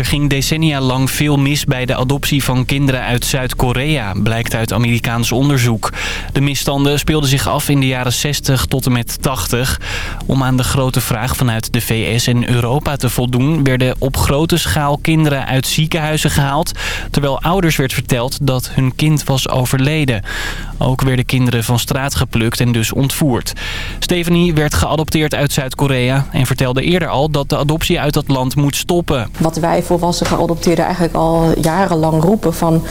Er ging decennia lang veel mis bij de adoptie van kinderen uit Zuid-Korea, blijkt uit Amerikaans onderzoek. De misstanden speelden zich af in de jaren 60 tot en met 80. Om aan de grote vraag vanuit de VS en Europa te voldoen, werden op grote schaal kinderen uit ziekenhuizen gehaald, terwijl ouders werd verteld dat hun kind was overleden. Ook werden kinderen van straat geplukt en dus ontvoerd. Stephanie werd geadopteerd uit Zuid-Korea en vertelde eerder al dat de adoptie uit dat land moet stoppen. Wat wij volwassen geadopteerden eigenlijk al jarenlang roepen van...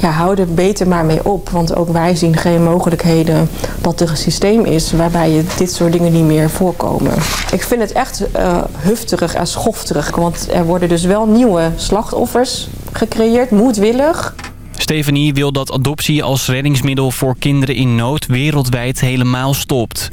ja, hou er beter maar mee op. Want ook wij zien geen mogelijkheden dat er een systeem is... waarbij je dit soort dingen niet meer voorkomen. Ik vind het echt uh, hufterig en schofterig. Want er worden dus wel nieuwe slachtoffers gecreëerd, moedwillig... Stephanie wil dat adoptie als reddingsmiddel voor kinderen in nood wereldwijd helemaal stopt.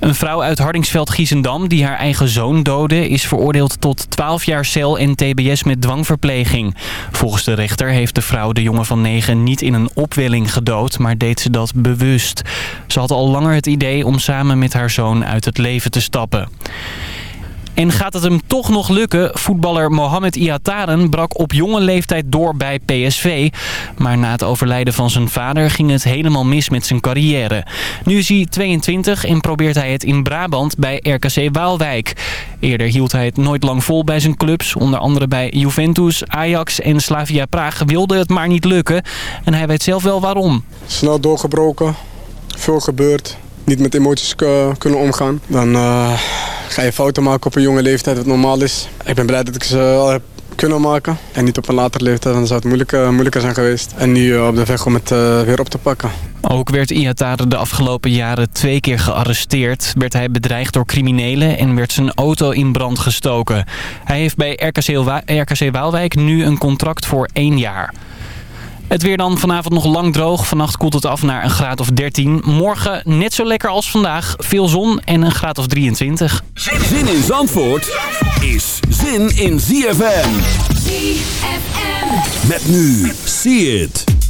Een vrouw uit Hardingsveld-Giezendam die haar eigen zoon doodde... is veroordeeld tot 12 jaar cel en tbs met dwangverpleging. Volgens de rechter heeft de vrouw de jongen van 9 niet in een opwelling gedood... maar deed ze dat bewust. Ze had al langer het idee om samen met haar zoon uit het leven te stappen. En gaat het hem toch nog lukken? Voetballer Mohamed Iataren brak op jonge leeftijd door bij PSV. Maar na het overlijden van zijn vader ging het helemaal mis met zijn carrière. Nu is hij 22 en probeert hij het in Brabant bij RKC Waalwijk. Eerder hield hij het nooit lang vol bij zijn clubs. Onder andere bij Juventus, Ajax en Slavia Praag wilde het maar niet lukken. En hij weet zelf wel waarom. Snel doorgebroken, veel gebeurd niet met emoties kunnen omgaan. Dan uh, ga je fouten maken op een jonge leeftijd, wat normaal is. Ik ben blij dat ik ze al heb kunnen maken. En niet op een latere leeftijd, dan zou het moeilijker, moeilijker zijn geweest. En nu uh, op de weg om het weer op te pakken. Ook werd Iatare de afgelopen jaren twee keer gearresteerd. Werd hij bedreigd door criminelen en werd zijn auto in brand gestoken. Hij heeft bij RKC, RKC Waalwijk nu een contract voor één jaar. Het weer dan vanavond nog lang droog. Vannacht koelt het af naar een graad of 13. Morgen net zo lekker als vandaag. Veel zon en een graad of 23. Zin in Zandvoort is zin in ZFM. ZFM. Met nu. See it.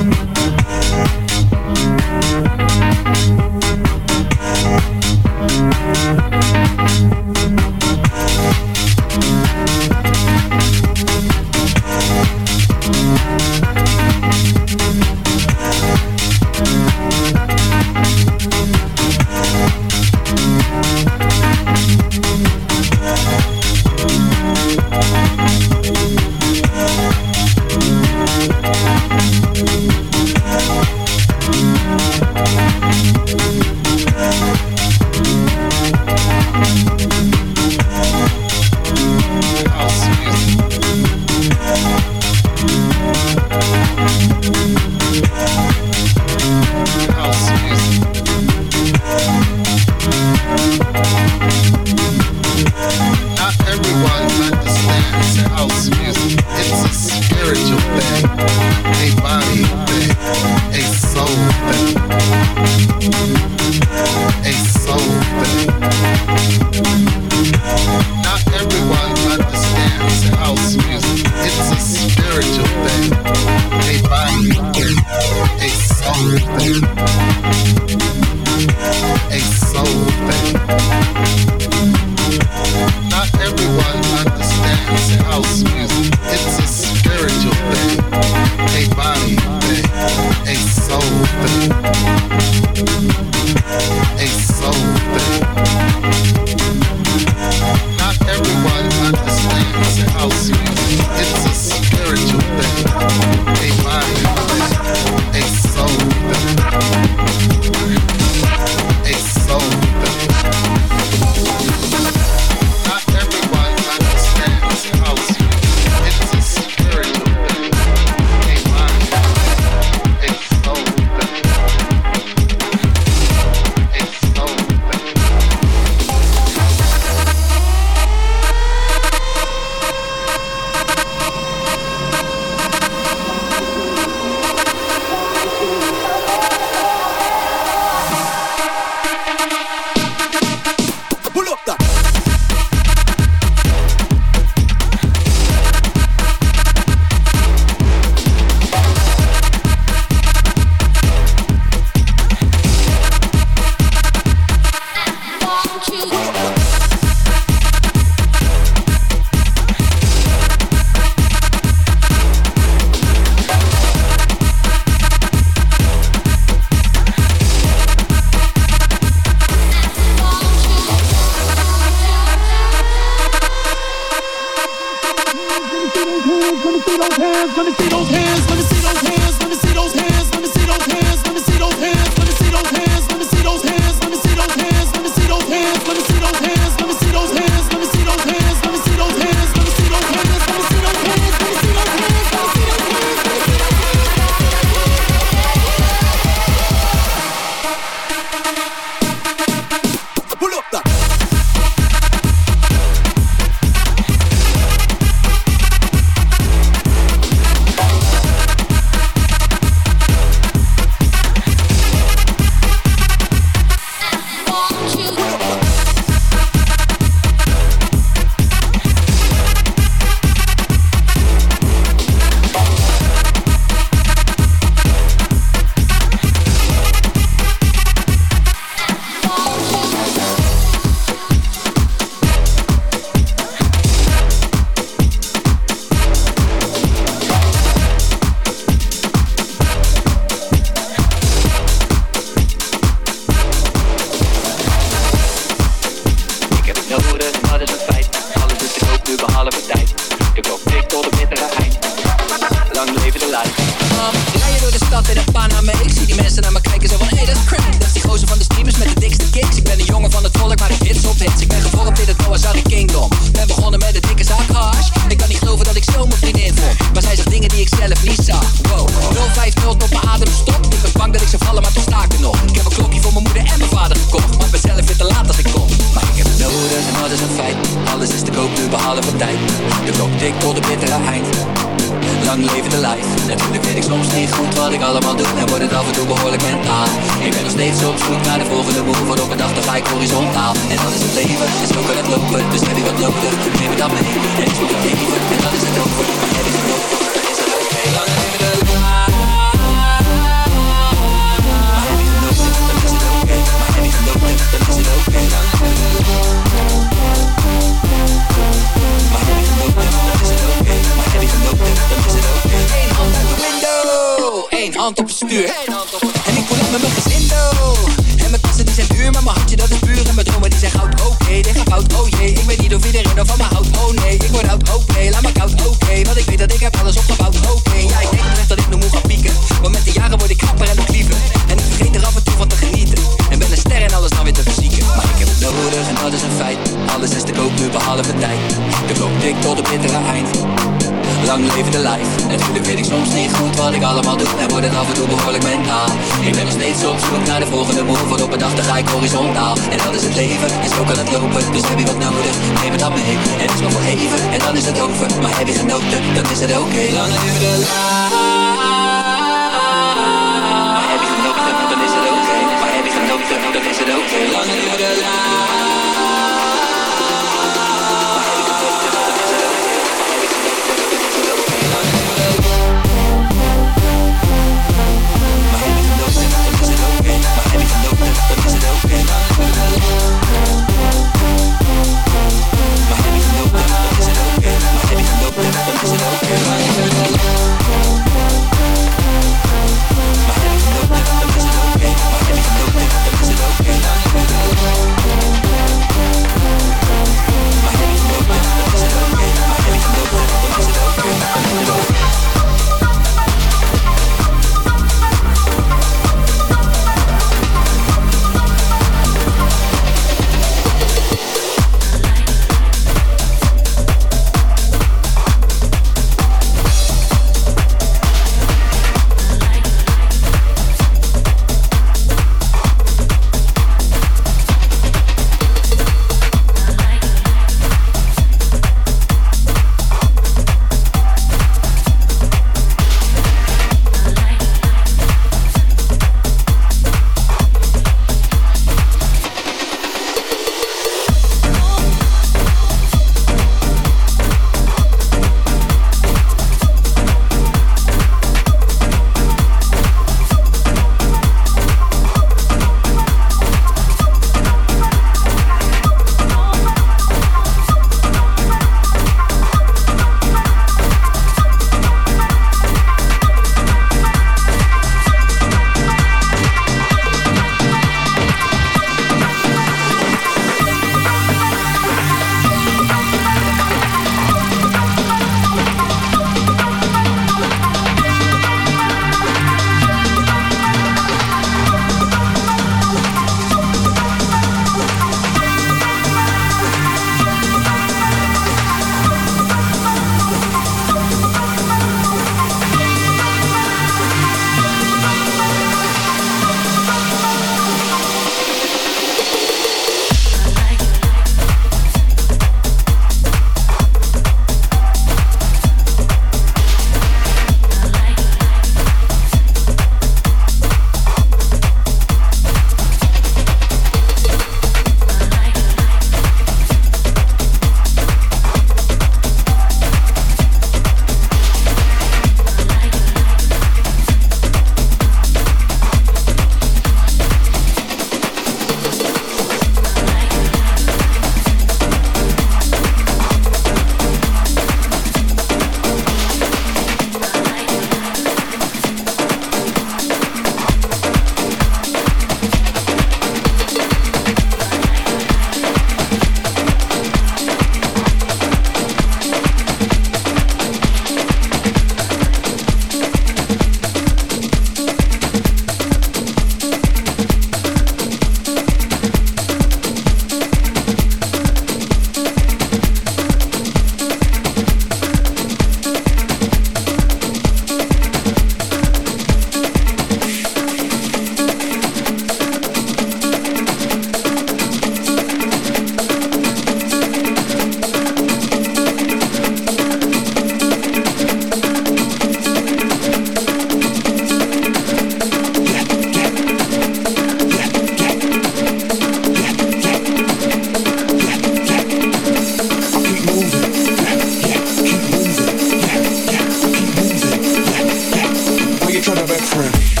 each other best friends.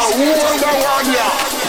a wonder one, yeah.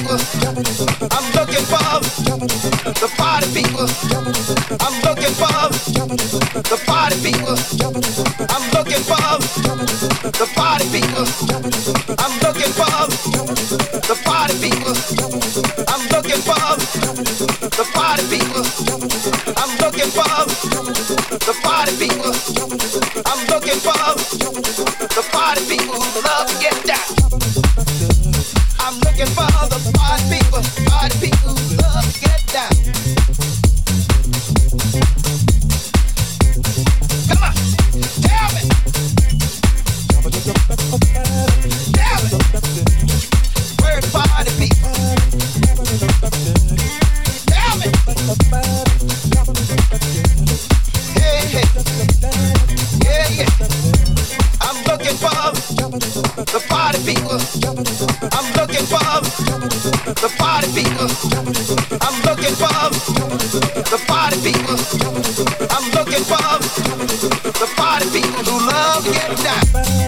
I'm looking for the party people. I'm looking for the party people. I'm looking for the party people. I'm looking for the party people. I'm looking for the party people. I'm looking for the party people. I'm looking for the party people. I'm looking for the down. The party people who love to get down.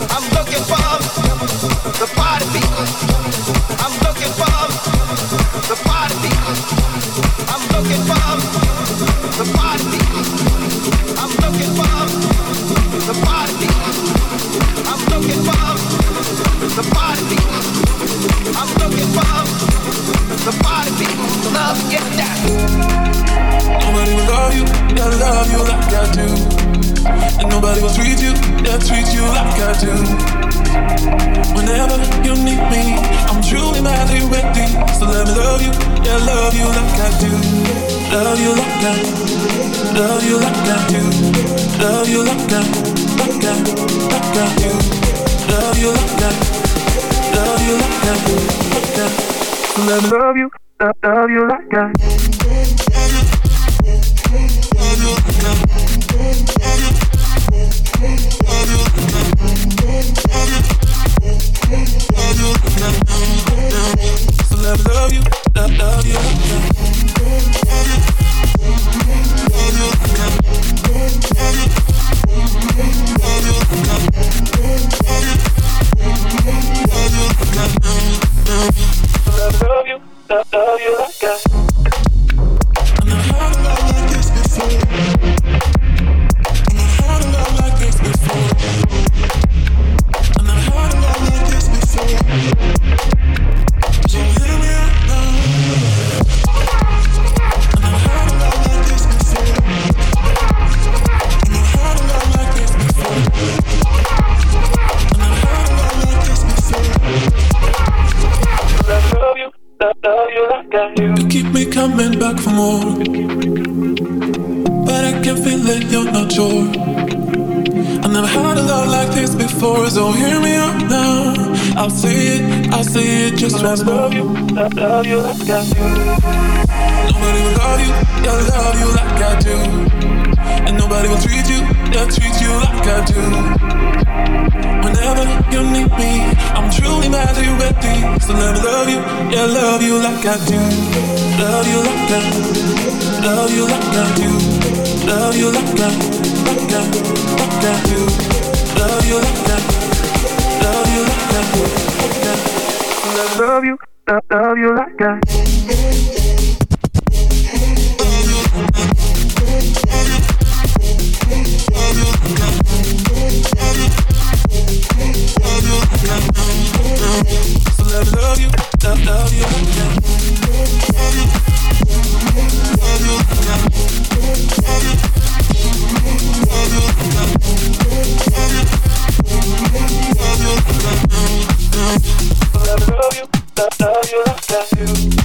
I'm back for more, but I can feel it. You're not sure. I never had a love like this before, so hear me out now. I'll say it, I'll say it just once more. Love you, love, love you like I do. Nobody will love you, yeah, love you like I do. And nobody will treat you, yeah, treat you like I do. Whenever you need me, I'm truly madly ready. So let me love you, yeah, love you like I do. Love you like I, do. love you like I do. Love you like I, like I, like I do. Love you like I, love you like I, like I. Love you, love you like I. love you, love you, love you.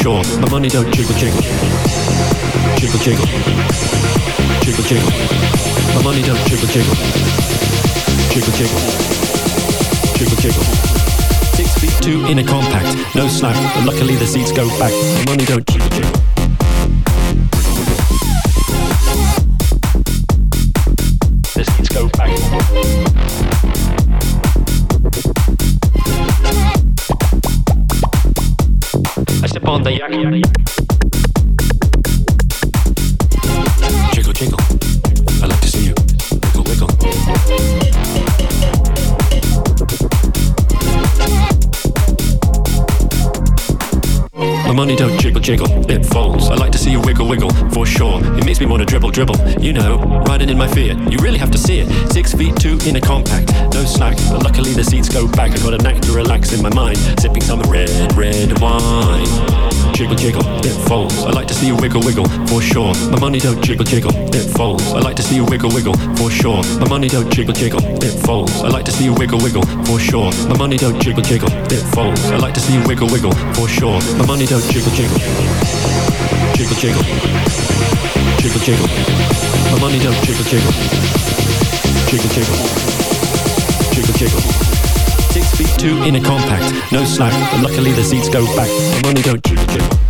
Sure. My money don't jiggle jiggle, jiggle jiggle, jiggle jiggle. My money don't jiggle jiggle, jiggle jiggle, jiggle jiggle. Six feet two in a compact, no slack, but luckily the seats go back. My money don't jiggle jiggle, it folds. I like to see you wiggle, wiggle, for sure. It makes me wanna dribble, dribble. You know, riding in my Fiat. You really have to see it. Six feet two in a compact, no slack. But luckily the seats go back. I got a knack to relax in my mind, sipping some red, red wine. Jiggle, jiggle, it folds. I like to see you wiggle, wiggle, for sure. My money don't jiggle, jiggle, it folds. I like to see you wiggle, wiggle, for sure. My money don't jiggle, jiggle, it folds. I like to see you wiggle, wiggle, for sure. My money don't jiggle, jiggle, it folds. I like to see you wiggle, wiggle, for sure. My money don't jiggle, jiggle, jiggle, jiggle, jiggle, jiggle. My money don't jiggle, jiggle, jiggle, jiggle, jiggle, jiggle. Six feet two in a compact, no slack, but luckily the seats go back. My money don't jiggle, jiggle.